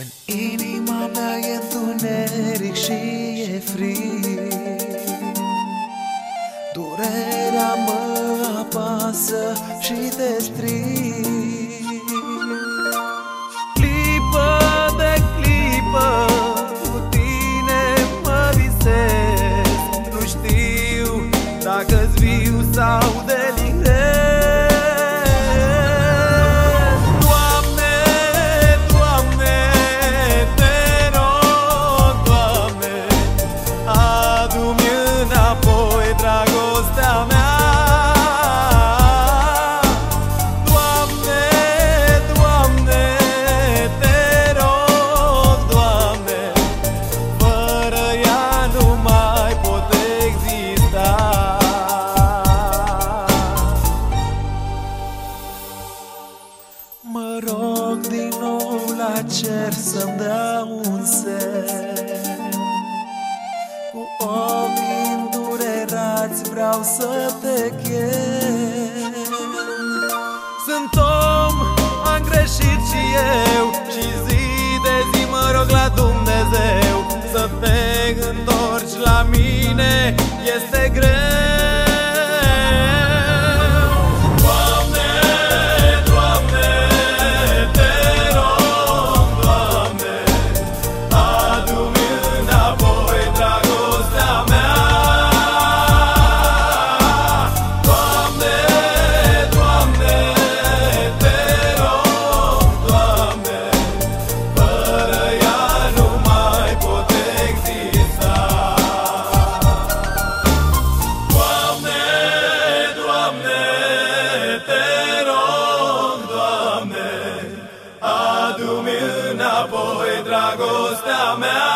În inima mea e întuneric și e frig. Durerea mă apasă și te strig Clipă de clipă cu tine mă visez. Nu știu dacă-s viu sau de rog din nou la cer să-mi dea un semn. Cu ochii îndurerați vreau să te chem. Sunt om, am greșit și eu Și zi de zi mă rog la Dumnezeu Să te întorci la mine. Este greu goes down, man.